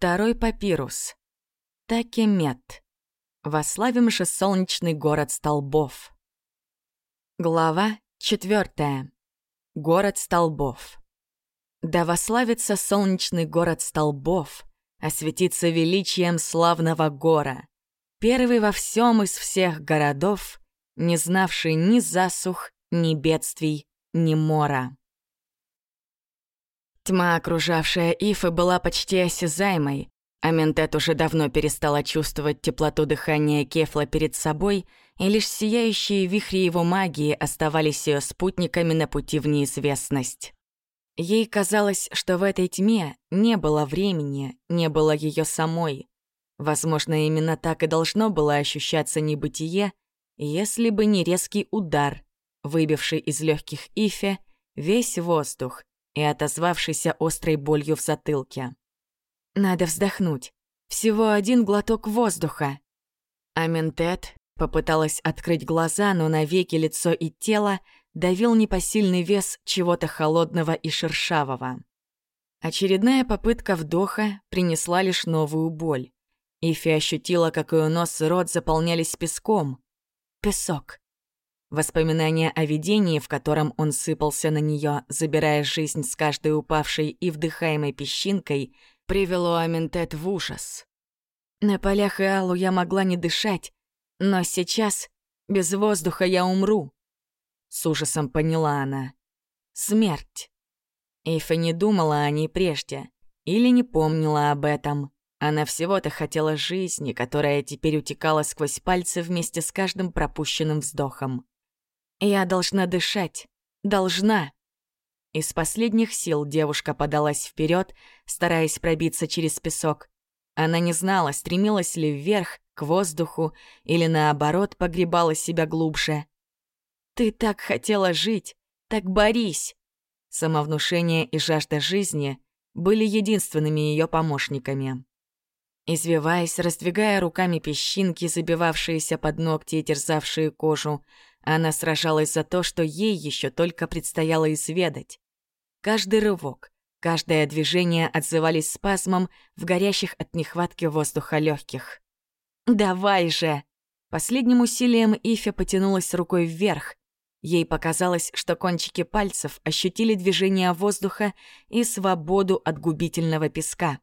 Второй папирус. Такемет. Вославим же солнечный город столбов. Глава четвертая. Город столбов. Да вославится солнечный город столбов, осветится величием славного гора, первый во всем из всех городов, не знавший ни засух, ни бедствий, ни мора. Тьма, окружавшая Ифы, была почти осязаемой, а Ментет уже давно перестала чувствовать теплоту дыхания Кефла перед собой, и лишь сияющие вихри его магии оставались ее спутниками на пути в неизвестность. Ей казалось, что в этой тьме не было времени, не было ее самой. Возможно, именно так и должно было ощущаться небытие, если бы не резкий удар, выбивший из легких Ифе весь воздух и отозвавшийся острой болью в затылке. Надо вздохнуть. Всего один глоток воздуха. Аментет попыталась открыть глаза, но навеки лицо и тело давил непосильный вес чего-то холодного и шершавого. Очередная попытка вдоха принесла лишь новую боль. Ифи ощутила, как ее нос и рот заполнялись песком. Песок. Воспоминания о видении, в котором он сыпался на нее, забирая жизнь с каждой упавшей и вдыхаемой песчинкой, привело Аментет в ужас. На полях Иалу я могла не дышать, но сейчас без воздуха я умру. С ужасом поняла она. Смерть. Эйфа не думала о ней прежде или не помнила об этом. Она всего-то хотела жизни, которая теперь утекала сквозь пальцы вместе с каждым пропущенным вздохом. Я должна дышать. Должна. Из последних сил девушка подалась вперед, стараясь пробиться через песок. Она не знала, стремилась ли вверх, к воздуху, или наоборот погребала себя глубже. «Ты так хотела жить, так борись!» Самовнушение и жажда жизни были единственными ее помощниками. Извиваясь, раздвигая руками песчинки, забивавшиеся под ногти и терзавшие кожу, она сражалась за то, что ей еще только предстояло изведать. Каждый рывок, каждое движение отзывались спазмом в горящих от нехватки воздуха легких. «Давай же!» Последним усилием Ифя потянулась рукой вверх. Ей показалось, что кончики пальцев ощутили движение воздуха и свободу от губительного песка.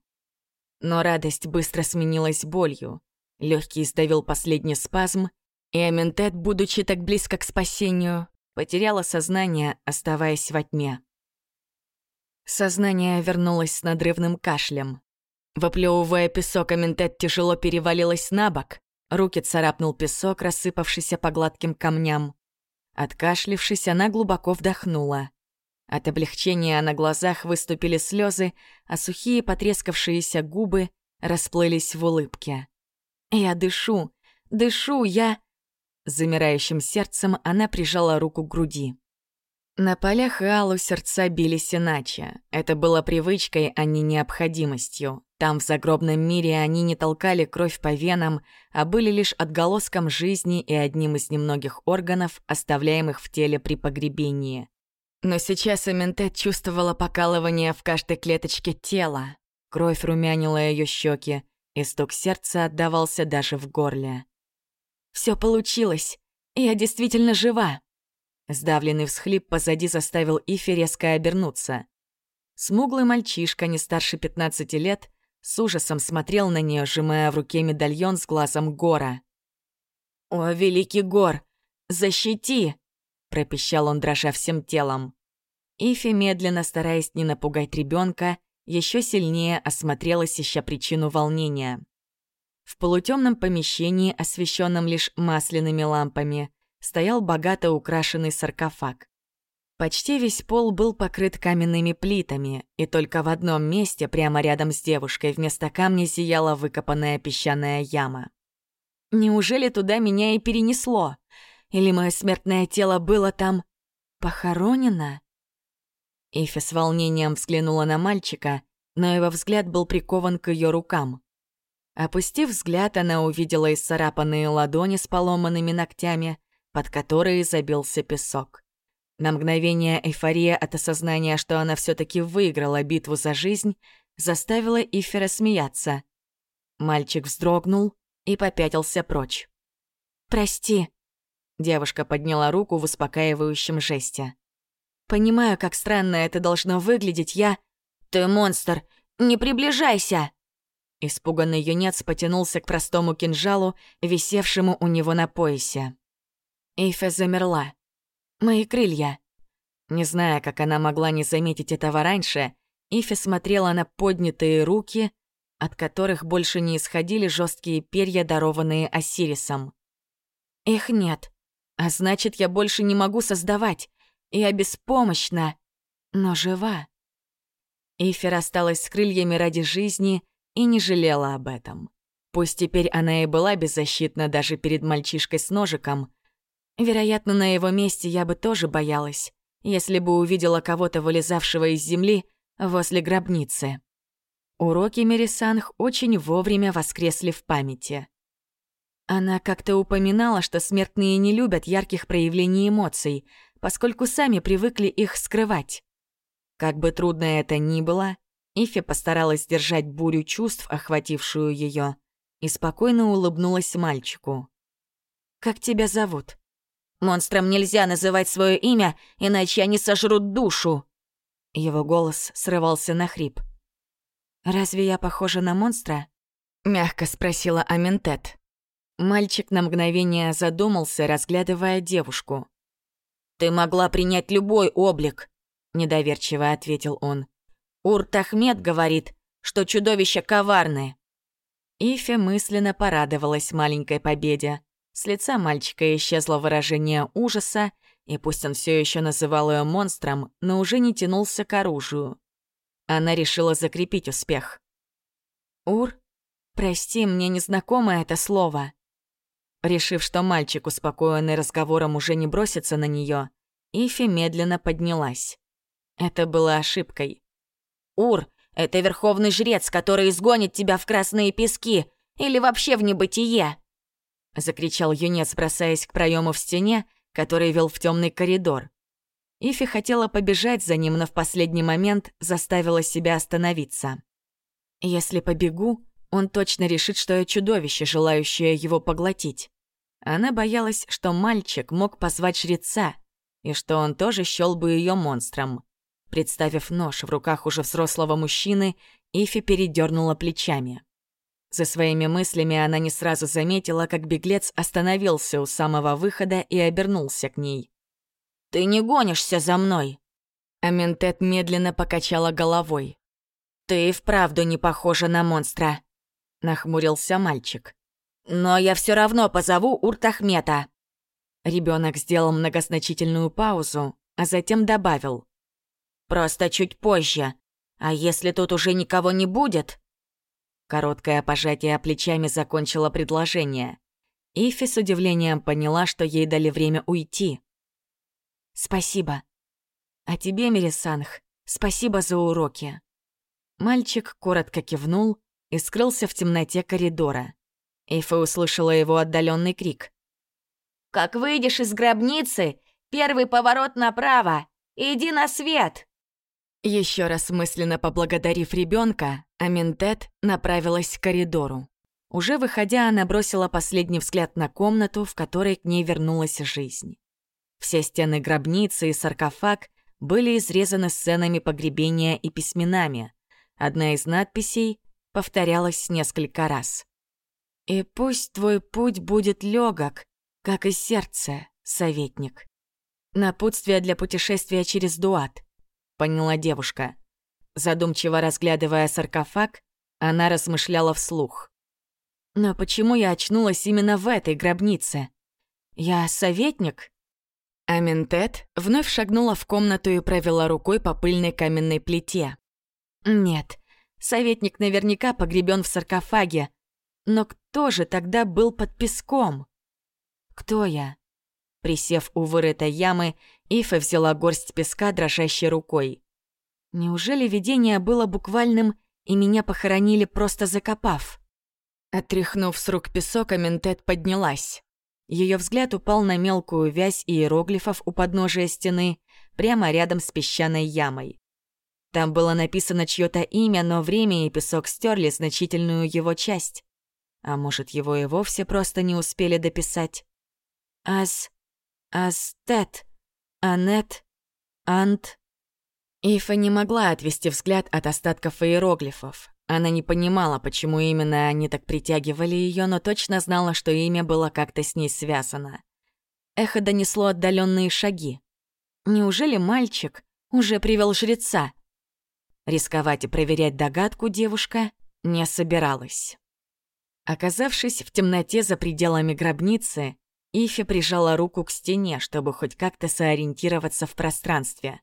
Но радость быстро сменилась болью. Легкий сдавил последний спазм, и Аментет, будучи так близко к спасению, потеряла сознание, оставаясь во тьме. Сознание вернулось с надрывным кашлем. Воплевывая песок, Аментет тяжело перевалилась на бок. Руки царапнул песок, рассыпавшийся по гладким камням. Откашлившись, она глубоко вдохнула. От облегчения на глазах выступили слезы, а сухие потрескавшиеся губы расплылись в улыбке. «Я дышу, дышу, я...» Замирающим сердцем она прижала руку к груди. На полях Аллу сердца бились иначе. Это было привычкой, а не необходимостью. Там, в загробном мире, они не толкали кровь по венам, а были лишь отголоском жизни и одним из немногих органов, оставляемых в теле при погребении. Но сейчас Эментет чувствовала покалывание в каждой клеточке тела. Кровь румянила ее щеки, и стук сердца отдавался даже в горле. Все получилось. Я действительно жива. Сдавленный всхлип позади заставил Ифи резко обернуться. Смуглый мальчишка, не старше 15 лет, с ужасом смотрел на нее, сжимая в руке медальон с глазом Гора. «О, великий Гор, защити!» — пропищал он, дрожа всем телом. Ифи, медленно стараясь не напугать ребенка, еще сильнее осмотрелась, ища причину волнения. В полутемном помещении, освещенном лишь масляными лампами, стоял богато украшенный саркофаг. Почти весь пол был покрыт каменными плитами, и только в одном месте, прямо рядом с девушкой, вместо камня зияла выкопанная песчаная яма. Неужели туда меня и перенесло? Или мое смертное тело было там похоронено? Ифи с волнением взглянула на мальчика, но его взгляд был прикован к ее рукам. Опустив взгляд, она увидела исцарапанные ладони с поломанными ногтями, под которые забился песок. На мгновение эйфория от осознания, что она все таки выиграла битву за жизнь, заставило Ифера смеяться. Мальчик вздрогнул и попятился прочь. «Прости», — девушка подняла руку в успокаивающем жесте. «Понимаю, как странно это должно выглядеть, я...» «Ты монстр! Не приближайся!» Испуганный юнец потянулся к простому кинжалу, висевшему у него на поясе. Эйфе замерла. «Мои крылья». Не зная, как она могла не заметить этого раньше, Ифи смотрела на поднятые руки, от которых больше не исходили жесткие перья, дарованные Осирисом. «Их нет. А значит, я больше не могу создавать. Я беспомощна, но жива». Ифи рассталась с крыльями ради жизни и не жалела об этом. Пусть теперь она и была беззащитна даже перед мальчишкой с ножиком. Вероятно, на его месте я бы тоже боялась, если бы увидела кого-то, вылезавшего из земли возле гробницы. Уроки Мерисанх очень вовремя воскресли в памяти. Она как-то упоминала, что смертные не любят ярких проявлений эмоций, поскольку сами привыкли их скрывать. Как бы трудно это ни было, Ифи постаралась сдержать бурю чувств, охватившую ее, и спокойно улыбнулась мальчику. «Как тебя зовут?» «Монстрам нельзя называть свое имя, иначе они сожрут душу!» Его голос срывался на хрип. «Разве я похожа на монстра?» — мягко спросила Аментет. Мальчик на мгновение задумался, разглядывая девушку. «Ты могла принять любой облик», недоверчиво ответил он. Уртахмед говорит, что чудовища коварны. Ифе мысленно порадовалась маленькой победе. С лица мальчика исчезло выражение ужаса, и пусть он все еще называл ее монстром, но уже не тянулся к оружию. Она решила закрепить успех. «Ур, прости, мне незнакомо это слово». Решив, что мальчик, успокоенный разговором, уже не бросится на нее, Ифи медленно поднялась. Это было ошибкой. «Ур, это верховный жрец, который изгонит тебя в красные пески или вообще в небытие!» Закричал юнец, бросаясь к проему в стене, который вел в темный коридор. Ифи хотела побежать за ним, но в последний момент заставила себя остановиться. «Если побегу, он точно решит, что я чудовище, желающее его поглотить». Она боялась, что мальчик мог позвать жреца, и что он тоже счёл бы ее монстром. Представив нож в руках уже взрослого мужчины, Ифи передернула плечами. За своими мыслями она не сразу заметила, как беглец остановился у самого выхода и обернулся к ней. «Ты не гонишься за мной!» Аментет медленно покачала головой. «Ты и вправду не похожа на монстра», — нахмурился мальчик. «Но я все равно позову Уртахмета». Ребенок сделал многозначительную паузу, а затем добавил. Просто чуть позже. А если тут уже никого не будет?» Короткое пожатие плечами закончило предложение. Ифи с удивлением поняла, что ей дали время уйти. «Спасибо. А тебе, Мерисанх, спасибо за уроки». Мальчик коротко кивнул и скрылся в темноте коридора. Ифа услышала его отдаленный крик. «Как выйдешь из гробницы, первый поворот направо! Иди на свет!» Еще раз мысленно поблагодарив ребенка, Аминтет направилась к коридору. Уже выходя, она бросила последний взгляд на комнату, в которой к ней вернулась жизнь. Все стены гробницы и саркофаг были изрезаны сценами погребения и письменами. Одна из надписей повторялась несколько раз. «И пусть твой путь будет легок, как и сердце, советник». Напутствие для путешествия через Дуат поняла девушка. Задумчиво разглядывая саркофаг, она размышляла вслух. «Но почему я очнулась именно в этой гробнице? Я советник?» Аминтет вновь шагнула в комнату и провела рукой по пыльной каменной плите. «Нет, советник наверняка погребен в саркофаге. Но кто же тогда был под песком? Кто я?» Присев у вырытой ямы, Ифа взяла горсть песка дрожащей рукой. Неужели видение было буквальным, и меня похоронили, просто закопав? Отряхнув с рук песок, Аментет поднялась. Ее взгляд упал на мелкую вязь иероглифов у подножия стены, прямо рядом с песчаной ямой. Там было написано чьё-то имя, но время и песок стерли значительную его часть. А может, его и вовсе просто не успели дописать? Ас... Астет... Анет... Ант... Ифа не могла отвести взгляд от остатков иероглифов. Она не понимала, почему именно они так притягивали ее, но точно знала, что имя было как-то с ней связано. Эхо донесло отдаленные шаги. Неужели мальчик уже привел жреца? Рисковать и проверять догадку девушка не собиралась. Оказавшись в темноте за пределами гробницы, Ифи прижала руку к стене, чтобы хоть как-то сориентироваться в пространстве.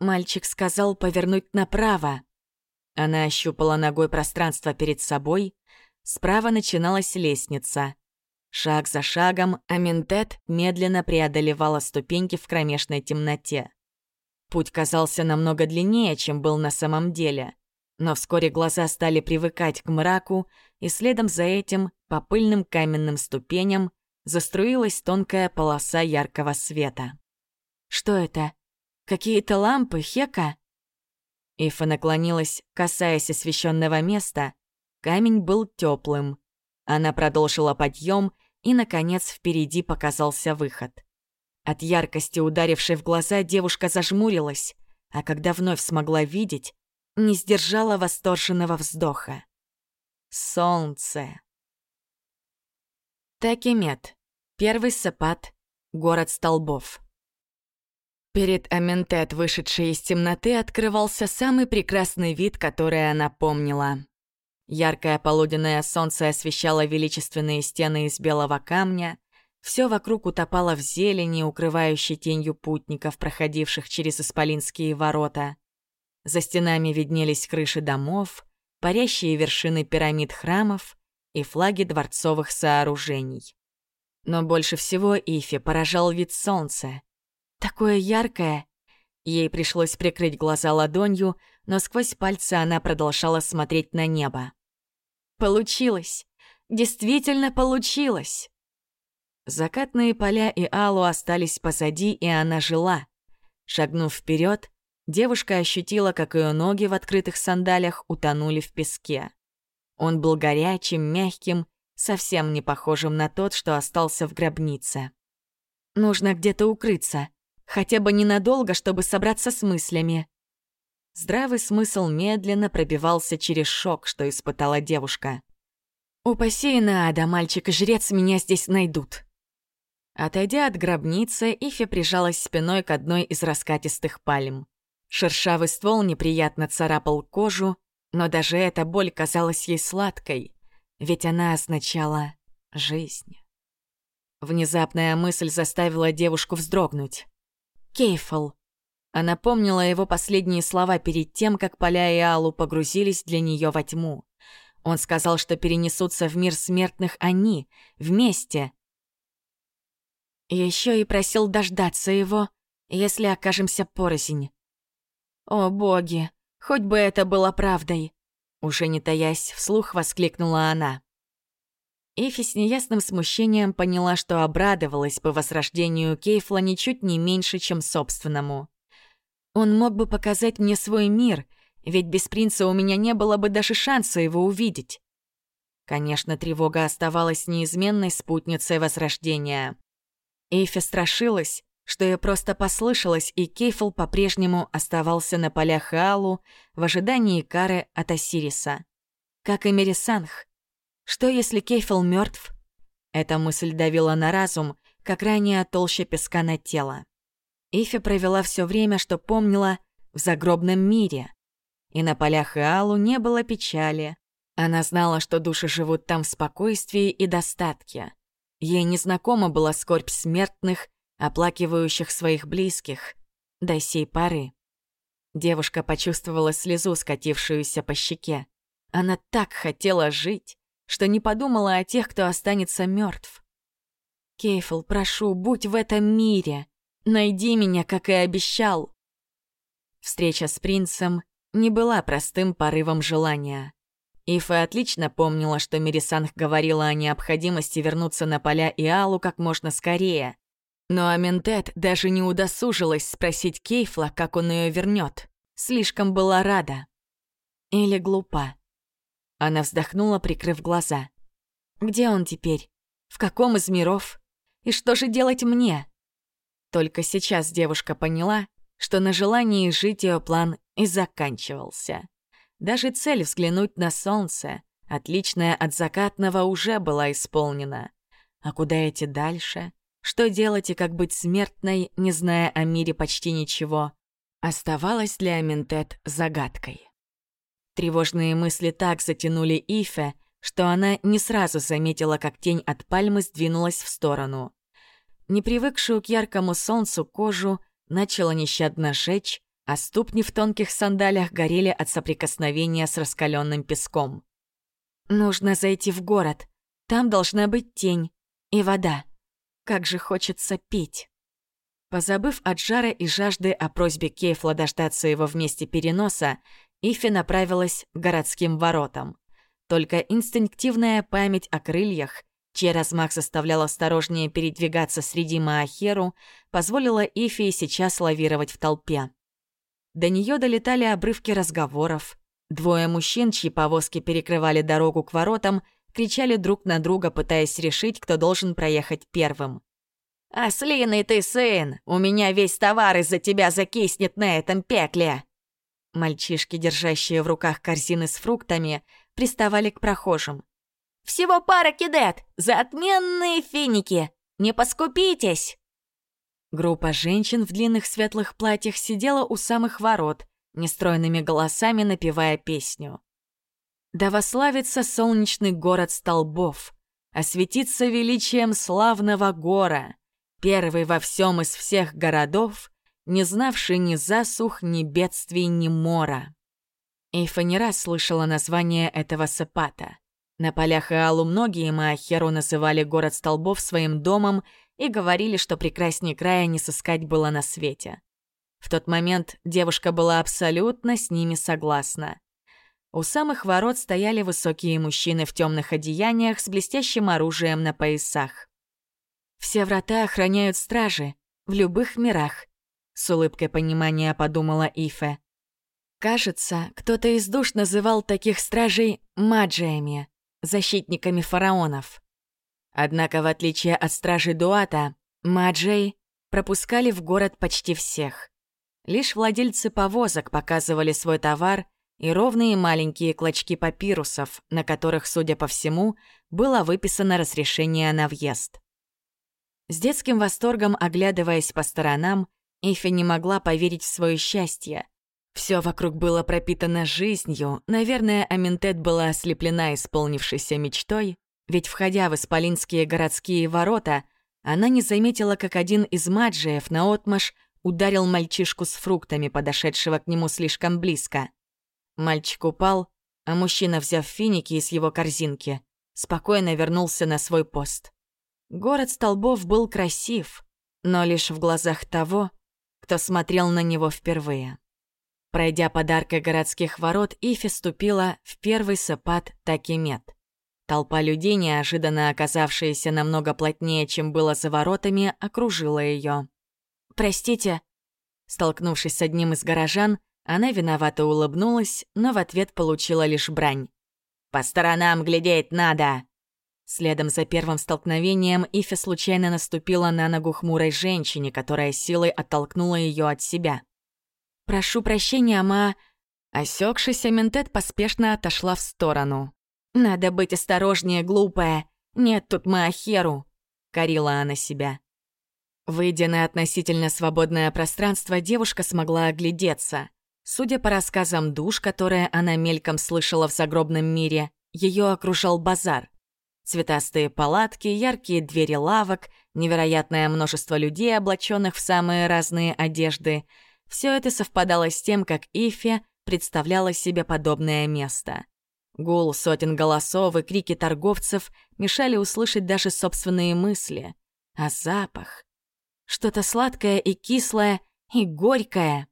Мальчик сказал повернуть направо. Она ощупала ногой пространство перед собой. Справа начиналась лестница. Шаг за шагом Аминтет медленно преодолевала ступеньки в кромешной темноте. Путь казался намного длиннее, чем был на самом деле. Но вскоре глаза стали привыкать к мраку, и следом за этим по пыльным каменным ступеням заструилась тонкая полоса яркого света. «Что это? Какие-то лампы, Хека?» Ифа наклонилась, касаясь освещенного места. Камень был теплым. Она продолжила подъем и, наконец, впереди показался выход. От яркости, ударившей в глаза, девушка зажмурилась, а когда вновь смогла видеть, не сдержала восторженного вздоха. Солнце. Такимет. Первый сапат. Город столбов. Перед Аментет, вышедшей из темноты, открывался самый прекрасный вид, который она помнила. Яркое полуденное солнце освещало величественные стены из белого камня, все вокруг утопало в зелени, укрывающей тенью путников, проходивших через Исполинские ворота. За стенами виднелись крыши домов, парящие вершины пирамид храмов и флаги дворцовых сооружений. Но больше всего Ифи поражал вид солнца. Такое яркое! Ей пришлось прикрыть глаза ладонью, но сквозь пальцы она продолжала смотреть на небо. Получилось. Действительно получилось. Закатные поля и Аллу остались позади, и она жила. Шагнув вперед, девушка ощутила, как ее ноги в открытых сандалях утонули в песке. Он был горячим, мягким, совсем не похожим на тот, что остался в гробнице. Нужно где-то укрыться, хотя бы ненадолго, чтобы собраться с мыслями. Здравый смысл медленно пробивался через шок, что испытала девушка. «Упаси Инаада, мальчик и жрец меня здесь найдут». Отойдя от гробницы, Ифи прижалась спиной к одной из раскатистых пальм. Шершавый ствол неприятно царапал кожу, но даже эта боль казалась ей сладкой, ведь она означала жизнь. Внезапная мысль заставила девушку вздрогнуть. Кейфл. Она помнила его последние слова перед тем, как Поля и Аллу погрузились для нее во тьму. Он сказал, что перенесутся в мир смертных они, вместе. Еще и просил дождаться его, если окажемся порознь. «О, боги, хоть бы это было правдой!» Уже не таясь, вслух воскликнула она. Эфи с неясным смущением поняла, что обрадовалась бы возрождению Кейфла ничуть не меньше, чем собственному. Он мог бы показать мне свой мир, ведь без принца у меня не было бы даже шанса его увидеть. Конечно, тревога оставалась неизменной спутницей Возрождения. Эйфи страшилась, что я просто послышалась, и Кейфл по-прежнему оставался на полях Хаалу в ожидании кары от Осириса. Как и Мерисанх. Что если Кейфл мертв? Эта мысль давила на разум, как ранее толще песка на тело. Ифи провела все время, что помнила, в загробном мире. И на полях Иалу не было печали. Она знала, что души живут там в спокойствии и достатке. Ей незнакома была скорбь смертных, оплакивающих своих близких, до сей поры. Девушка почувствовала слезу, скатившуюся по щеке. Она так хотела жить, что не подумала о тех, кто останется мертв. «Кейфл, прошу, будь в этом мире!» Найди меня, как и обещал. Встреча с принцем не была простым порывом желания. Ифа отлично помнила, что Мирисанг говорила о необходимости вернуться на поля Иалу как можно скорее. Но Аментет даже не удосужилась спросить Кейфла, как он ее вернет. слишком была рада. Или глупа. Она вздохнула, прикрыв глаза. Где он теперь? В каком из миров? И что же делать мне? Только сейчас девушка поняла, что на желании жить ее план и заканчивался. Даже цель взглянуть на солнце, отличная от закатного, уже была исполнена. А куда идти дальше? Что делать и как быть смертной, не зная о мире почти ничего, оставалось для Аминтет загадкой. Тревожные мысли так затянули Ифе, что она не сразу заметила, как тень от пальмы сдвинулась в сторону. Не привыкшую к яркому солнцу кожу начала нещадно жечь, а ступни в тонких сандалях горели от соприкосновения с раскаленным песком. «Нужно зайти в город. Там должна быть тень и вода. Как же хочется пить!» Позабыв от жара и жажды о просьбе Кейфла дождаться его вместе переноса, Ифи направилась к городским воротам. Только инстинктивная память о крыльях, чей размах заставлял осторожнее передвигаться среди Маахеру, позволила Ифи сейчас лавировать в толпе. До нее долетали обрывки разговоров. Двое мужчин, чьи повозки перекрывали дорогу к воротам, кричали друг на друга, пытаясь решить, кто должен проехать первым. «Ослиный ты сын! У меня весь товар из-за тебя закиснет на этом пекле!» Мальчишки, держащие в руках корзины с фруктами, приставали к прохожим. «Всего пара кидет! За отменные финики! Не поскупитесь!» Группа женщин в длинных светлых платьях сидела у самых ворот, нестройными голосами напевая песню. «Да вославится солнечный город столбов, осветится величием славного гора, первый во всем из всех городов, не знавший ни засух, ни бедствий, ни мора. Эйфа не раз слышала название этого сепата. На полях Иалу многие Маахеру называли город столбов своим домом и говорили, что прекрасней края не сыскать было на свете. В тот момент девушка была абсолютно с ними согласна. У самых ворот стояли высокие мужчины в темных одеяниях с блестящим оружием на поясах. Все врата охраняют стражи в любых мирах, с улыбкой понимания подумала Ифе. Кажется, кто-то из душ называл таких стражей маджиями, защитниками фараонов. Однако, в отличие от стражей Дуата, маджей пропускали в город почти всех. Лишь владельцы повозок показывали свой товар и ровные маленькие клочки папирусов, на которых, судя по всему, было выписано разрешение на въезд. С детским восторгом, оглядываясь по сторонам, Ифи не могла поверить в свое счастье. Все вокруг было пропитано жизнью, наверное, Аминтет была ослеплена исполнившейся мечтой, ведь, входя в исполинские городские ворота, она не заметила, как один из маджиев наотмашь ударил мальчишку с фруктами, подошедшего к нему слишком близко. Мальчик упал, а мужчина, взяв финики из его корзинки, спокойно вернулся на свой пост. Город столбов был красив, но лишь в глазах того, кто смотрел на него впервые. Пройдя подаркой городских ворот, Ифи ступила в первый сапат Такимет. Толпа людей, неожиданно оказавшаяся намного плотнее, чем было за воротами, окружила ее. «Простите». Столкнувшись с одним из горожан, она виновато улыбнулась, но в ответ получила лишь брань. «По сторонам глядеть надо!» Следом за первым столкновением Ифи случайно наступила на ногу хмурой женщине, которая силой оттолкнула ее от себя. «Прошу прощения, ма...» Осекшись, Ментет поспешно отошла в сторону. «Надо быть осторожнее, глупая. Нет тут Маахеру», — корила она себя. Выйдя на относительно свободное пространство, девушка смогла оглядеться. Судя по рассказам душ, которые она мельком слышала в загробном мире, ее окружал базар. Цветастые палатки, яркие двери лавок, невероятное множество людей, облаченных в самые разные одежды. Все это совпадало с тем, как Ифе представляла себе подобное место. Гул сотен голосов и крики торговцев мешали услышать даже собственные мысли. А запах? Что-то сладкое и кислое, и горькое.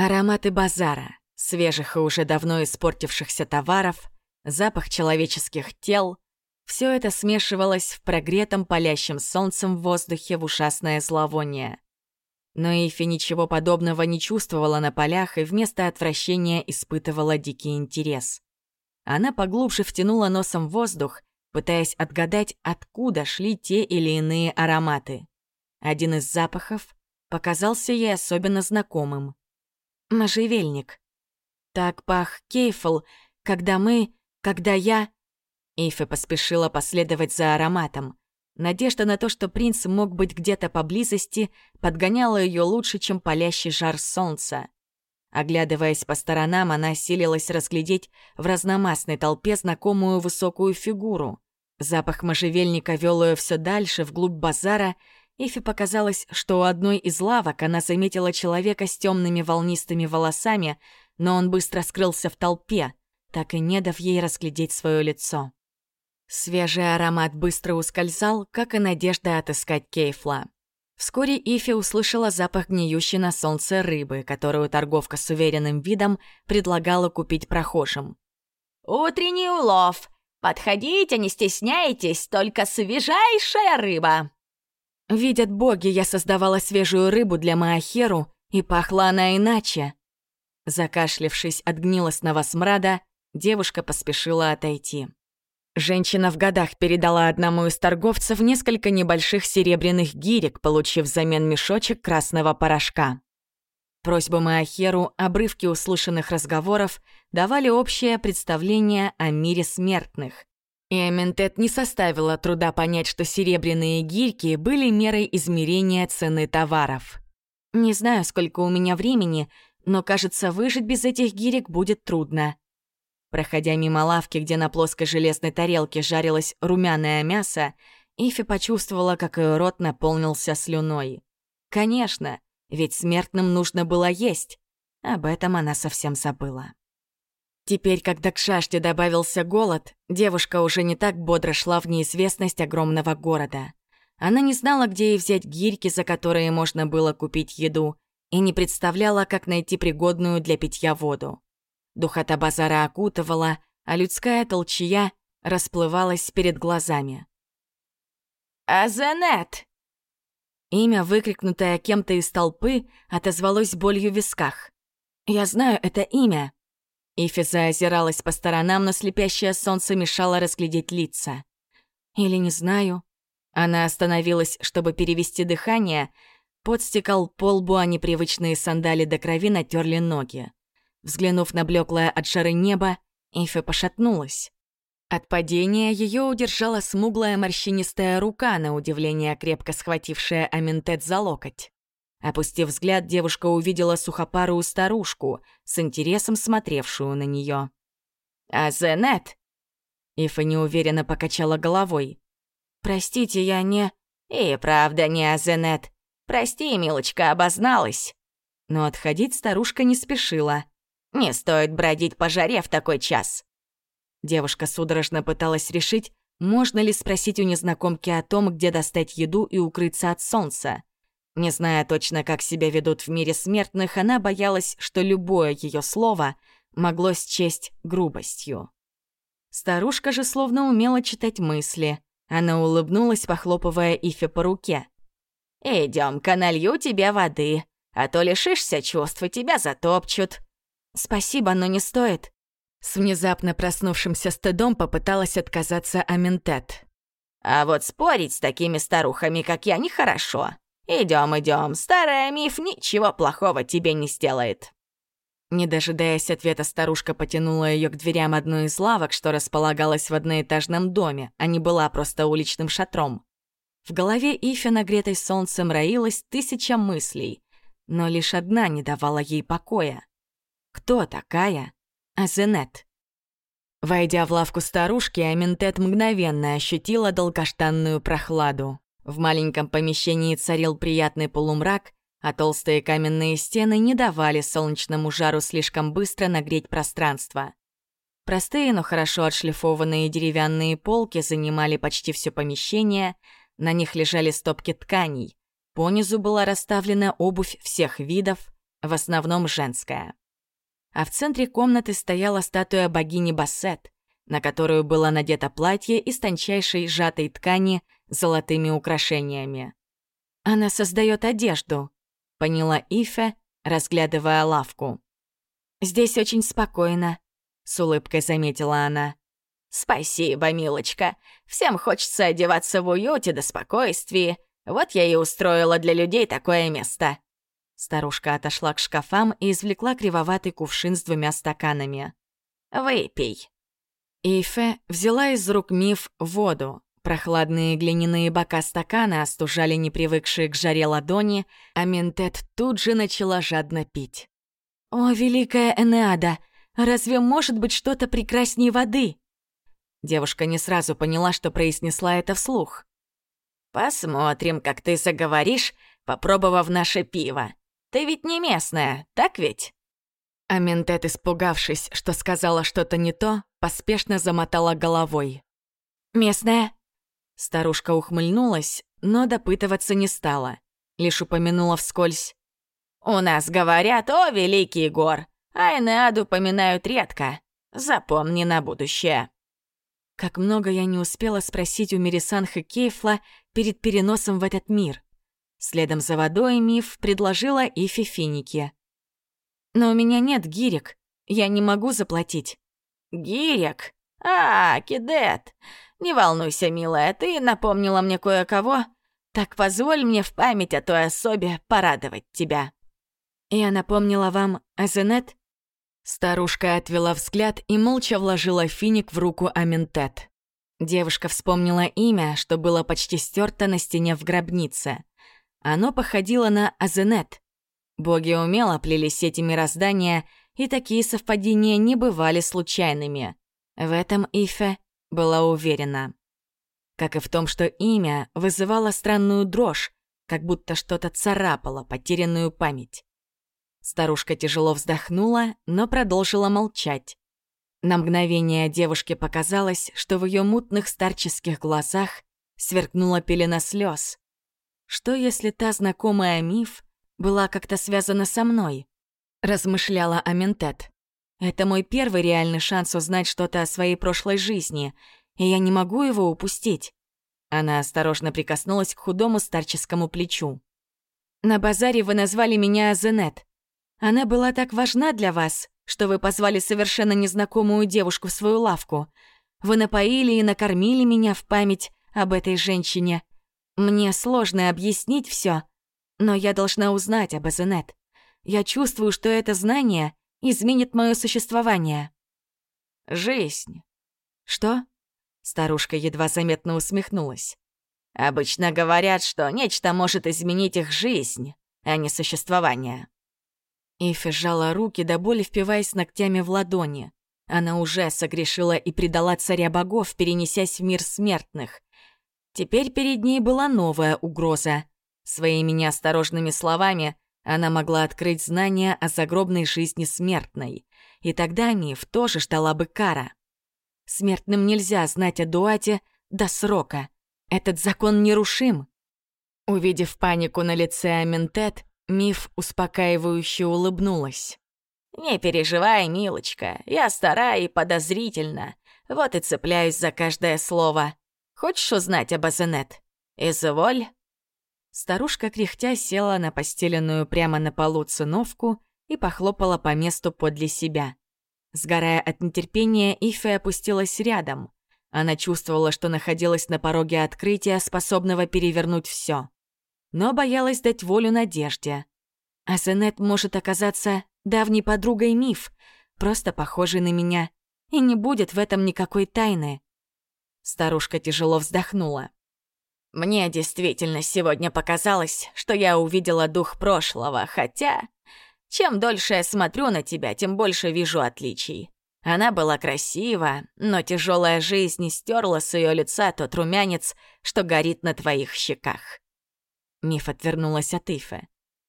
Ароматы базара, свежих и уже давно испортившихся товаров, запах человеческих тел — все это смешивалось в прогретом палящим солнцем в воздухе в ужасное зловоние. Но Ифи ничего подобного не чувствовала на полях и вместо отвращения испытывала дикий интерес. Она поглубже втянула носом воздух, пытаясь отгадать, откуда шли те или иные ароматы. Один из запахов показался ей особенно знакомым. Можжевельник. Так пах Кейфл, когда мы, когда я... Ифи поспешила последовать за ароматом. Надежда на то, что принц мог быть где-то поблизости, подгоняла ее лучше, чем палящий жар солнца. Оглядываясь по сторонам, она силилась разглядеть в разномастной толпе знакомую высокую фигуру. Запах можжевельника вел ее все дальше, вглубь базара. Ифи показалось, что у одной из лавок она заметила человека с темными волнистыми волосами, но он быстро скрылся в толпе, так и не дав ей разглядеть свое лицо. Свежий аромат быстро ускользал, как и надежда отыскать Кейфла. Вскоре Ифи услышала запах гниющей на солнце рыбы, которую торговка с уверенным видом предлагала купить прохожим. «Утренний улов! Подходите, не стесняйтесь, только свежайшая рыба!» Видят боги, я создавала свежую рыбу для Маахеру, и пахла она иначе. Закашлившись от гнилостного смрада, девушка поспешила отойти. Женщина в годах передала одному из торговцев несколько небольших серебряных гирек, получив взамен мешочек красного порошка. Просьбы Маахеру, обрывки услышанных разговоров давали общее представление о мире смертных. И не составила труда понять, что серебряные гирьки были мерой измерения цены товаров. «Не знаю, сколько у меня времени, но, кажется, выжить без этих гирек будет трудно», Проходя мимо лавки, где на плоской железной тарелке жарилось румяное мясо, Ифи почувствовала, как ее рот наполнился слюной. Конечно, ведь смертным нужно было есть. Об этом она совсем забыла. Теперь, когда к шаште добавился голод, девушка уже не так бодро шла в неизвестность огромного города. Она не знала, где ей взять гирьки, за которые можно было купить еду, и не представляла, как найти пригодную для питья воду. Духота базара окутывала, а людская толчья расплывалась перед глазами. «Азенет!» Имя, выкрикнутое кем-то из толпы, отозвалось болью в висках. «Я знаю это имя!» Ифи заозиралась по сторонам, но слепящее солнце мешало разглядеть лица. «Или не знаю». Она остановилась, чтобы перевести дыхание. Пот стекал по лбу, а непривычные сандали до крови натерли ноги. Взглянув на блеклое от жары небо, Эйфе пошатнулась. От падения ее удержала смуглая морщинистая рука, на удивление крепко схватившая Аментет за локоть. Опустив взгляд, девушка увидела сухопарую старушку, с интересом смотревшую на нее. «Азенет!» Ифа неуверенно покачала головой. «Простите, я не...» «И правда не Азенет. Прости, милочка, обозналась». Но отходить старушка не спешила. Не стоит бродить по жаре в такой час». Девушка судорожно пыталась решить, можно ли спросить у незнакомки о том, где достать еду и укрыться от солнца. Не зная точно, как себя ведут в мире смертных, она боялась, что любое ее слово могло счесть грубостью. Старушка же словно умела читать мысли. Она улыбнулась, похлопывая Ифе по руке. «Идём-ка налью тебе воды, а то лишишься чувств и тебя затопчут». «Спасибо, но не стоит». С внезапно проснувшимся стыдом попыталась отказаться Аментет. «А вот спорить с такими старухами, как я, нехорошо. Идем, идем, старая миф ничего плохого тебе не сделает». Не дожидаясь ответа, старушка потянула ее к дверям одной из лавок, что располагалась в одноэтажном доме, а не была просто уличным шатром. В голове Ифи, нагретой солнцем, роилась тысяча мыслей, но лишь одна не давала ей покоя. Кто такая Азенет? Войдя в лавку старушки, Аминтет мгновенно ощутила долгожданную прохладу. В маленьком помещении царил приятный полумрак, а толстые каменные стены не давали солнечному жару слишком быстро нагреть пространство. Простые, но хорошо отшлифованные деревянные полки занимали почти все помещение, на них лежали стопки тканей. Понизу была расставлена обувь всех видов, в основном женская а в центре комнаты стояла статуя богини Бассет, на которую было надето платье из тончайшей сжатой ткани золотыми украшениями. «Она создает одежду», — поняла Ифе, разглядывая лавку. «Здесь очень спокойно», — с улыбкой заметила она. «Спасибо, милочка. Всем хочется одеваться в уюте да спокойствии. Вот я и устроила для людей такое место». Старушка отошла к шкафам и извлекла кривоватый кувшин с двумя стаканами. «Выпей». Ифе взяла из рук Миф воду. Прохладные глиняные бока стакана остужали непривыкшие к жаре ладони, а Ментет тут же начала жадно пить. «О, великая Энеада, разве может быть что-то прекраснее воды?» Девушка не сразу поняла, что произнесла это вслух. «Посмотрим, как ты заговоришь, попробовав наше пиво. Ты ведь не местная, так ведь?» А Ментет, испугавшись, что сказала что-то не то, поспешно замотала головой. «Местная?» Старушка ухмыльнулась, но допытываться не стала. Лишь упомянула вскользь. «У нас говорят, о, великий гор, а Энеаду поминают редко. Запомни на будущее». Как много я не успела спросить у Мирисанха Кейфла перед переносом в этот мир. Следом за водой Миф предложила и фифиники. «Но у меня нет гирек, я не могу заплатить». «Гирек? А, Кидет! Не волнуйся, милая, ты напомнила мне кое-кого. Так позволь мне в память о той особе порадовать тебя». «Я напомнила вам Азенет?» Старушка отвела взгляд и молча вложила финик в руку Аментет. Девушка вспомнила имя, что было почти стерто на стене в гробнице. Оно походило на Азенет. Боги умело плели сети мироздания, и такие совпадения не бывали случайными. В этом Ифе была уверена. Как и в том, что имя вызывало странную дрожь, как будто что-то царапало потерянную память. Старушка тяжело вздохнула, но продолжила молчать. На мгновение девушке показалось, что в ее мутных старческих глазах сверкнула пелена слез. Что если та знакомая миф была как-то связана со мной? Размышляла Аментет. Это мой первый реальный шанс узнать что-то о своей прошлой жизни, и я не могу его упустить. Она осторожно прикоснулась к худому старческому плечу. «На базаре вы назвали меня Азенет. Она была так важна для вас, что вы позвали совершенно незнакомую девушку в свою лавку. Вы напоили и накормили меня в память об этой женщине. Мне сложно объяснить все, но я должна узнать об Азенет. Я чувствую, что это знание изменит мое существование. Жизнь. Что? Старушка едва заметно усмехнулась. Обычно говорят, что нечто может изменить их жизнь, а не существование. Ифи сжала руки, до боли впиваясь ногтями в ладони. Она уже согрешила и предала царя богов, перенесясь в мир смертных. Теперь перед ней была новая угроза. Своими неосторожными словами она могла открыть знания о загробной жизни смертной. И тогда Миф тоже ждала бы кара. Смертным нельзя знать о Дуате до срока. Этот закон нерушим. Увидев панику на лице Аментет, Миф успокаивающе улыбнулась. «Не переживай, милочка, я стара и подозрительна. Вот и цепляюсь за каждое слово. Хочешь узнать об Азенет? Изволь». Старушка кряхтя села на постеленную прямо на полу циновку и похлопала по месту подле себя. Сгорая от нетерпения, Ифе опустилась рядом. Она чувствовала, что находилась на пороге открытия, способного перевернуть все но боялась дать волю надежде. А Зенет может оказаться давней подругой Миф, просто похожей на меня, и не будет в этом никакой тайны. Старушка тяжело вздохнула. «Мне действительно сегодня показалось, что я увидела дух прошлого, хотя... Чем дольше я смотрю на тебя, тем больше вижу отличий. Она была красива, но тяжелая жизнь стерла с ее лица тот румянец, что горит на твоих щеках. Миф отвернулась от Ифе.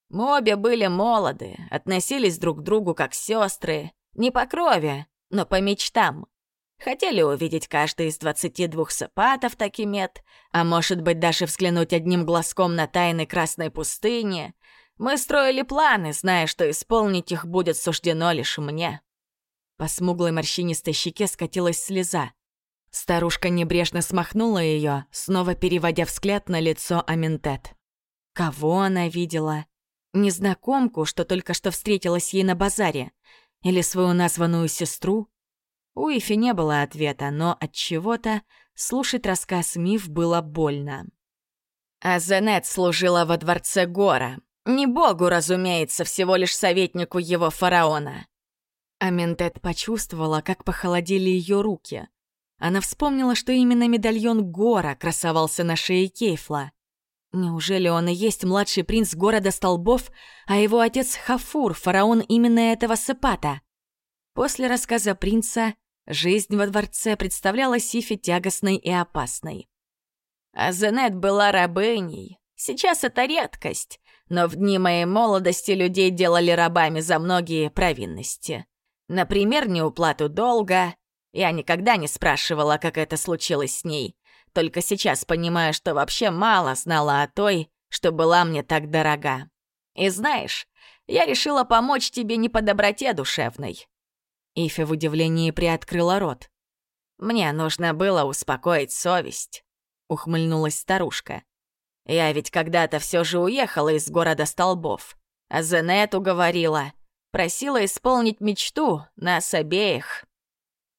«Мы обе были молоды, относились друг к другу как сестры, не по крови, но по мечтам. Хотели увидеть каждый из двадцати двух сапатов Такимет, а может быть даже взглянуть одним глазком на тайны Красной пустыни. Мы строили планы, зная, что исполнить их будет суждено лишь мне». По смуглой морщинистой щеке скатилась слеза. Старушка небрежно смахнула ее, снова переводя взгляд на лицо Аментет. Кого она видела? Незнакомку, что только что встретилась ей на базаре? Или свою названную сестру? У Ифи не было ответа, но от чего-то слушать рассказ Миф было больно. Азенет служила во дворце Гора. Не богу, разумеется, всего лишь советнику его фараона. Аментет почувствовала, как похолодели ее руки. Она вспомнила, что именно медальон Гора красовался на шее Кейфла. Неужели он и есть младший принц города Столбов, а его отец Хафур, фараон именно этого Сепата? После рассказа принца жизнь во дворце представлялась Сифе тягостной и опасной. Азенет была рабыней. Сейчас это редкость, но в дни моей молодости людей делали рабами за многие провинности. Например, неуплату долга. Я никогда не спрашивала, как это случилось с ней. Только сейчас понимаю, что вообще мало знала о той, что была мне так дорога. И знаешь, я решила помочь тебе не по доброте душевной. Ифи в удивлении приоткрыла рот. Мне нужно было успокоить совесть, ухмыльнулась старушка. Я ведь когда-то все же уехала из города Столбов. А Зенет уговорила. Просила исполнить мечту нас обеих.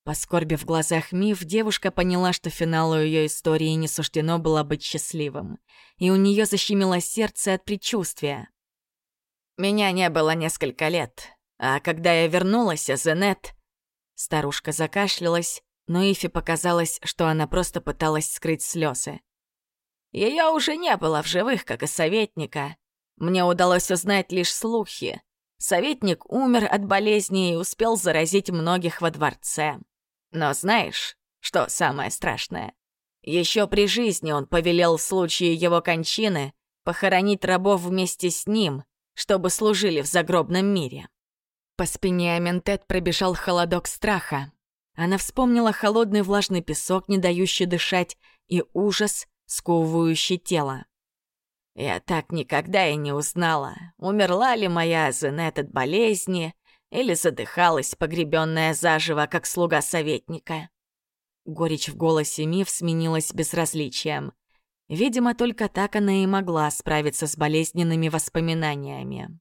Поскорбив в глазах Миф, девушка поняла, что финалу ее истории не суждено было быть счастливым. И у нее защемило сердце от предчувствия. «Меня не было несколько лет, а когда я вернулась, Азенет...» Старушка закашлялась, но Ифи показалось, что она просто пыталась скрыть слезы. Ее уже не было в живых, как и советника. Мне удалось узнать лишь слухи. Советник умер от болезни и успел заразить многих во дворце. Но знаешь, что самое страшное? Еще при жизни он повелел в случае его кончины похоронить рабов вместе с ним, чтобы служили в загробном мире. По спине Аментет пробежал холодок страха. Она вспомнила холодный влажный песок, не дающий дышать, и ужас, сковывающий тело. Я так никогда и не узнала, умерла ли моя Зенет от болезни или задыхалась, погребенная заживо, как слуга советника. Горечь в голосе Мив сменилась безразличием. Видимо, только так она и могла справиться с болезненными воспоминаниями.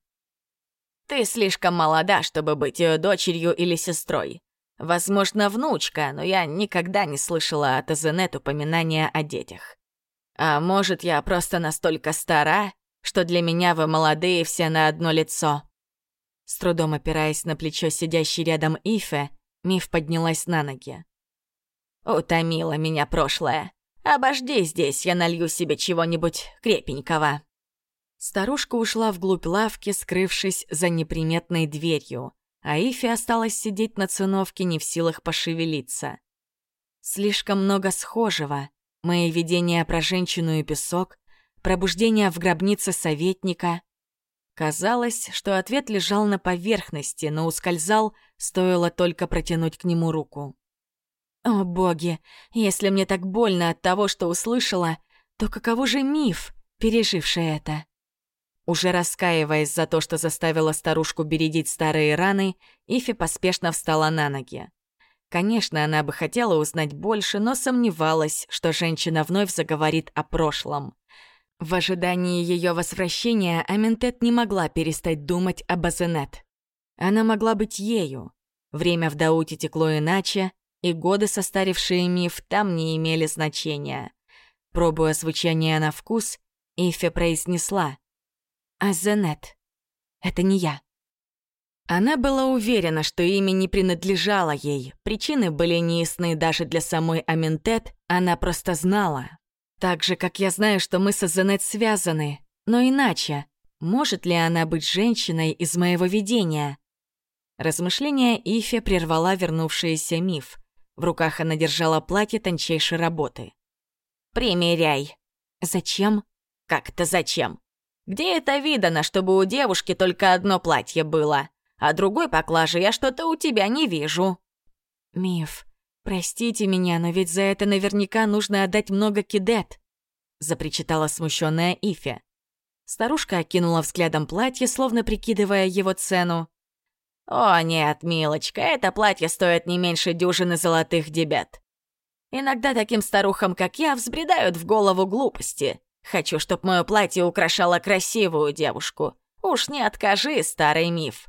«Ты слишком молода, чтобы быть ее дочерью или сестрой. Возможно, внучка, но я никогда не слышала от Азенет упоминания о детях. А может, я просто настолько стара, что для меня вы молодые все на одно лицо?» С трудом опираясь на плечо сидящей рядом Ифе, Миф поднялась на ноги. «Утомило меня прошлое. Обожди здесь, я налью себе чего-нибудь крепенького». Старушка ушла вглубь лавки, скрывшись за неприметной дверью, а Ифи осталась сидеть на циновке, не в силах пошевелиться. Слишком много схожего, Мои видения про женщину и песок, пробуждение в гробнице советника. Казалось, что ответ лежал на поверхности, но ускользал, стоило только протянуть к нему руку. О боги, если мне так больно от того, что услышала, то каково же миф, переживший это? Уже раскаиваясь за то, что заставила старушку бередить старые раны, Ифи поспешно встала на ноги. Конечно, она бы хотела узнать больше, но сомневалась, что женщина вновь заговорит о прошлом. В ожидании ее возвращения Аментет не могла перестать думать об Азенет. Она могла быть ею. Время в Дауте текло иначе, и годы, состарившие миф, там не имели значения. Пробуя звучание на вкус, Ифе произнесла «Азенет, это не я». Она была уверена, что имя не принадлежало ей. Причины были неясны даже для самой Аментет, она просто знала. Так же, как я знаю, что мы с Азенет связаны. Но иначе, может ли она быть женщиной из моего видения? Размышления Ифе прервала вернувшийся миф. В руках она держала платье тончайшей работы. «Примеряй». «Зачем?» «Как-то зачем? Где это видано, чтобы у девушки только одно платье было?» а другой поклажи я что-то у тебя не вижу». «Миф, простите меня, но ведь за это наверняка нужно отдать много кидет», запричитала смущенная Ифи. Старушка окинула взглядом платье, словно прикидывая его цену. «О, нет, милочка, это платье стоит не меньше дюжины золотых дебят. Иногда таким старухам, как я, взбредают в голову глупости. Хочу, чтобы мое платье украшало красивую девушку, Уж не откажи, старый миф.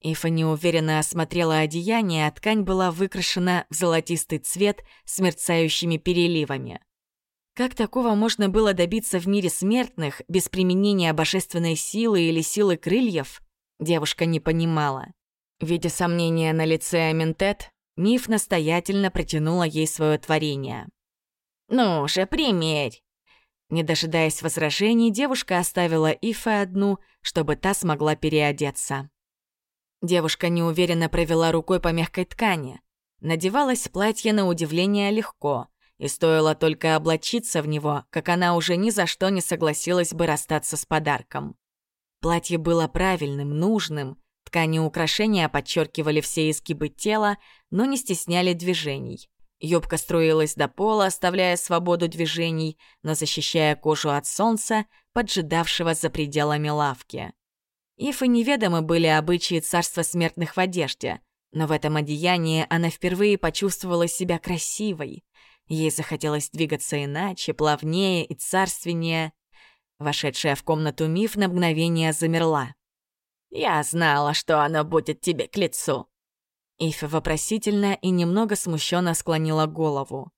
Ифа неуверенно осмотрела одеяние, а ткань была выкрашена в золотистый цвет с мерцающими переливами. Как такого можно было добиться в мире смертных без применения божественной силы или силы крыльев, девушка не понимала. Видя сомнения на лице Аментет, Миф настоятельно протянула ей свое творение. «Ну же, примерь!» Не дожидаясь возражений, девушка оставила Ифе одну, чтобы та смогла переодеться. Девушка неуверенно провела рукой по мягкой ткани. Надевалось платье на удивление легко, и стоило только облачиться в него, как она уже ни за что не согласилась бы расстаться с подарком. Платье было правильным, нужным, ткани украшения подчеркивали все изгибы тела, но не стесняли движений. Юбка струилась до пола, оставляя свободу движений, но защищая кожу от солнца, поджидавшего за пределами лавки. Ифы неведомы были обычаи царства смертных в одежде, но в этом одеянии она впервые почувствовала себя красивой. Ей захотелось двигаться иначе, плавнее и царственнее. Вошедшая в комнату Миф на мгновение замерла. «Я знала, что оно будет тебе к лицу», Ифи вопросительно и немного смущенно склонила голову.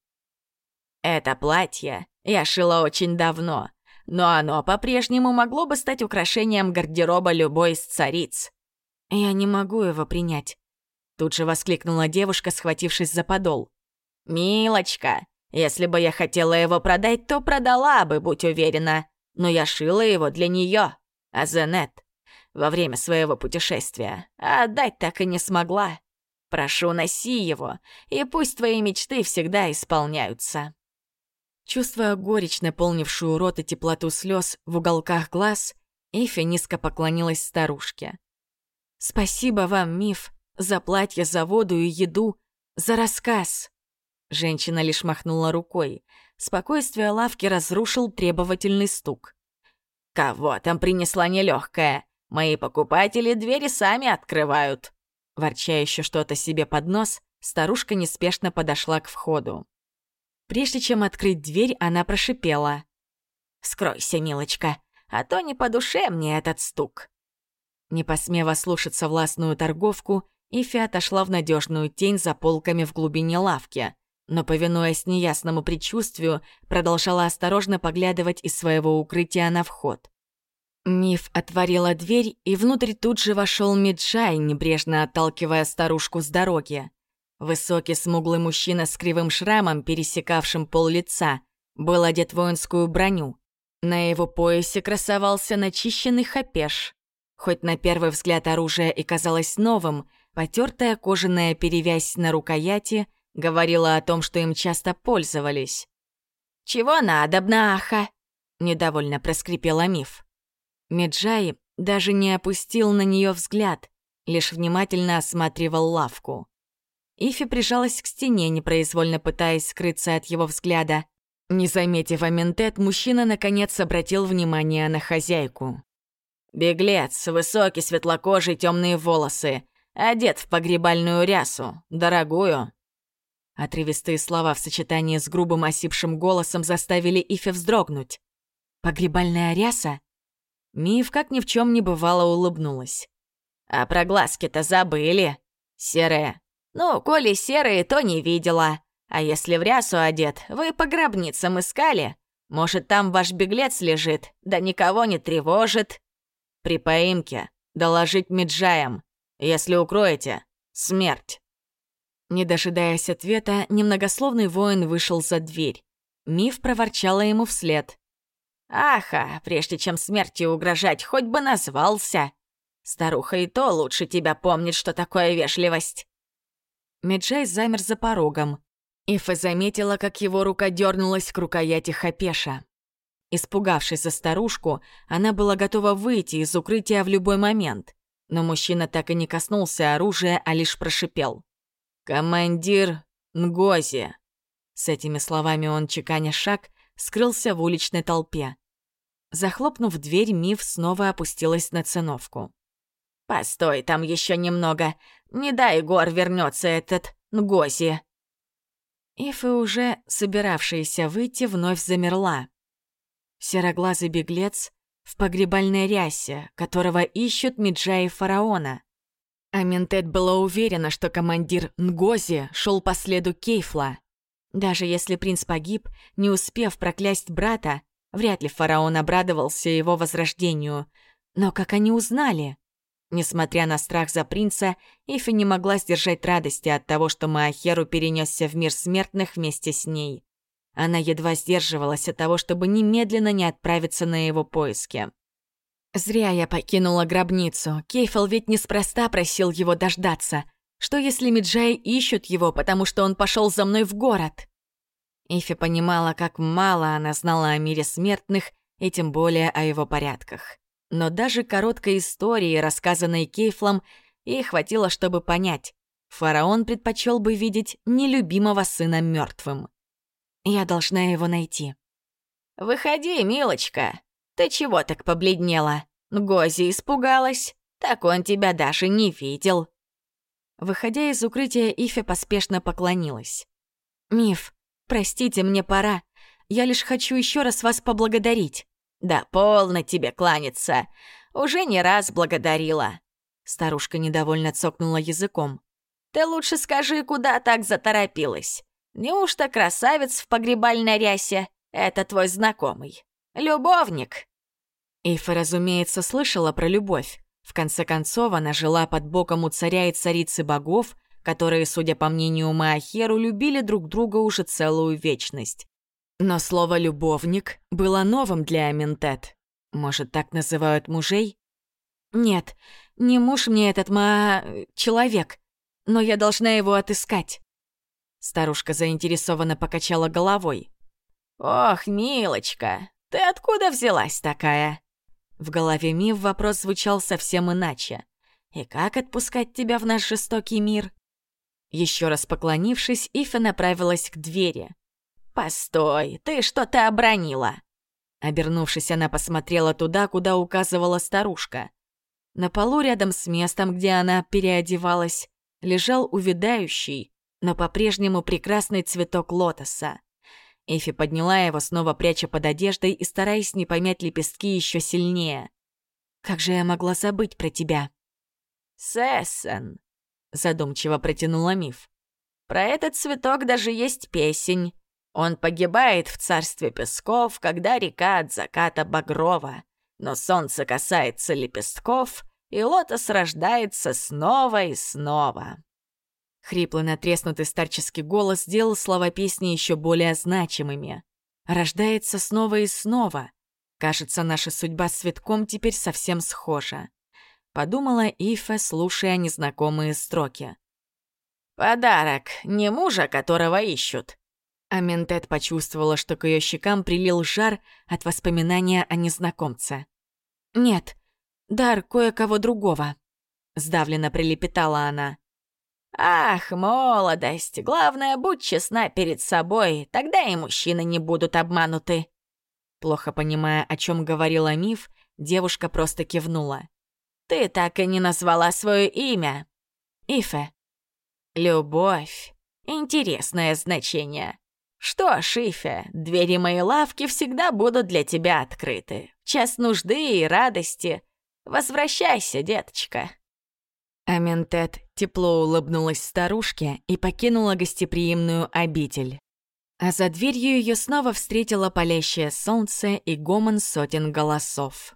«Это платье я шила очень давно, но оно по-прежнему могло бы стать украшением гардероба любой из цариц». «Я не могу его принять», — тут же воскликнула девушка, схватившись за подол. «Милочка, если бы я хотела его продать, то продала бы, будь уверена. Но я шила его для нее, Азенет, во время своего путешествия, а отдать так и не смогла. Прошу, носи его, и пусть твои мечты всегда исполняются». Чувствуя горечь, наполнившую рот и теплоту слез в уголках глаз, Эйфи низко поклонилась старушке. «Спасибо вам, Миф, за платье, за воду и еду, за рассказ!» Женщина лишь махнула рукой. Спокойствие лавки разрушил требовательный стук. «Кого там принесла нелегкая? Мои покупатели двери сами открывают!» Ворча еще что-то себе под нос, старушка неспешно подошла к входу. Прежде чем открыть дверь, она прошипела. «Скройся, милочка, а то не по душе мне этот стук». Не посмев слушаться властную торговку, Ифи отошла в надежную тень за полками в глубине лавки, но, повинуясь неясному предчувствию, продолжала осторожно поглядывать из своего укрытия на вход. Миф отворила дверь, и внутрь тут же вошел Миджай, небрежно отталкивая старушку с дороги. Высокий смуглый мужчина с кривым шрамом, пересекавшим пол лица, был одет воинскую броню. На его поясе красовался начищенный хапеш. Хоть на первый взгляд оружие и казалось новым, потертая кожаная перевязь на рукояти говорила о том, что им часто пользовались. «Чего надо, бнаха?» — недовольно проскрипела Миф. Меджай даже не опустил на нее взгляд, лишь внимательно осматривал лавку. Ифи прижалась к стене, непроизвольно пытаясь скрыться от его взгляда. Не заметив Аментет, мужчина наконец обратил внимание на хозяйку. «Беглец, высокий, светлокожий, темные волосы, одет в погребальную рясу, дорогую». Отрывистые слова в сочетании с грубым осипшим голосом заставили Ифи вздрогнуть. «Погребальная ряса? Миф, как ни в чем не бывало, улыбнулась. «А про глазки-то забыли. Серые. Ну, коли серые, то не видела. А если в рясу одет, вы по гробницам искали? Может, там ваш беглец лежит, да никого не тревожит? При поимке доложить меджаям. Если укроете, смерть». Не дожидаясь ответа, немногословный воин вышел за дверь. Миф проворчала ему вслед. Аха, прежде чем смертью угрожать, хоть бы назвался. Старуха и то лучше тебя помнит, что такое вежливость. Меджай замер за порогом. Ифа заметила, как его рука дернулась к рукояти Хапеша. Испугавшись за старушку, она была готова выйти из укрытия в любой момент. Но мужчина так и не коснулся оружия, а лишь прошипел. «Командир Нгози!» С этими словами он, чеканя шаг, скрылся в уличной толпе. Захлопнув дверь, Миф снова опустилась на циновку. «Постой там еще немного. Не дай Гор вернется этот Нгози». Ифы, уже собиравшаяся выйти, вновь замерла. Сероглазый беглец в погребальной рясе, которого ищут Миджаи фараона. Аментет была уверена, что командир Нгози шел по следу Кейфла. Даже если принц погиб, не успев проклясть брата, вряд ли фараон обрадовался его возрождению. Но как они узнали? Несмотря на страх за принца, Ифи не могла сдержать радости от того, что Маахеру перенесся в мир смертных вместе с ней. Она едва сдерживалась от того, чтобы немедленно не отправиться на его поиски. Зря я покинула гробницу. Кейфел ведь неспроста просил его дождаться. Что если Миджай ищут его, потому что он пошел за мной в город? Ифи понимала, как мало она знала о мире смертных и тем более о его порядках. Но даже короткой истории, рассказанной Кейфлом, ей хватило, чтобы понять. Фараон предпочел бы видеть нелюбимого сына мертвым. Я должна его найти. «Выходи, милочка. Ты чего так побледнела? Гози испугалась. Так он тебя даже не видел». Выходя из укрытия, Ифе поспешно поклонилась. «Миф, простите, мне пора. Я лишь хочу еще раз вас поблагодарить». «Да полно тебе кланяться. Уже не раз благодарила». Старушка недовольно цокнула языком. «Ты лучше скажи, куда так заторопилась? Неужто красавец в погребальной рясе — это твой знакомый? Любовник?» Эйфа, разумеется, слышала про любовь. В конце концов, она жила под боком у царя и царицы богов, которые, судя по мнению Маахеру, любили друг друга уже целую вечность. Но слово «любовник» было новым для Аментет. Может, так называют мужей? Нет, не муж мне этот ма... человек, но я должна его отыскать. Старушка заинтересованно покачала головой. «Ох, милочка, ты откуда взялась такая?» В голове Мив вопрос звучал совсем иначе. «И как отпускать тебя в наш жестокий мир?» Еще раз поклонившись, Ифа направилась к двери. «Постой, ты что-то обронила!» Обернувшись, она посмотрела туда, куда указывала старушка. На полу рядом с местом, где она переодевалась, лежал увядающий, но по-прежнему прекрасный цветок лотоса. Эфи подняла его, снова пряча под одеждой и стараясь не помять лепестки еще сильнее. «Как же я могла забыть про тебя?» «Сессен», — задумчиво протянула Миф. «Про этот цветок даже есть песень. Он погибает в царстве песков, когда река от заката багрова. Но солнце касается лепестков, и лотос рождается снова и снова». Хриплый натреснутый старческий голос сделал слова песни еще более значимыми. «Рождается снова и снова. Кажется, наша судьба с цветком теперь совсем схожа», — подумала Ифа, слушая незнакомые строки. «Подарок, не мужа, которого ищут». Аментет почувствовала, что к ее щекам прилил жар от воспоминания о незнакомце. «Нет, дар кое-кого другого», — сдавленно прилепетала она. «Ах, молодость! Главное, будь честна перед собой, тогда и мужчины не будут обмануты». Плохо понимая, о чем говорила Миф, девушка просто кивнула. «Ты так и не назвала свое имя». «Ифе». «Любовь. Интересное значение. Что ж, Ифе, двери моей лавки всегда будут для тебя открыты. Час нужды и радости. Возвращайся, деточка». Аментет тепло улыбнулась старушке и покинула гостеприимную обитель. А за дверью ее снова встретило палящее солнце и гомон сотен голосов.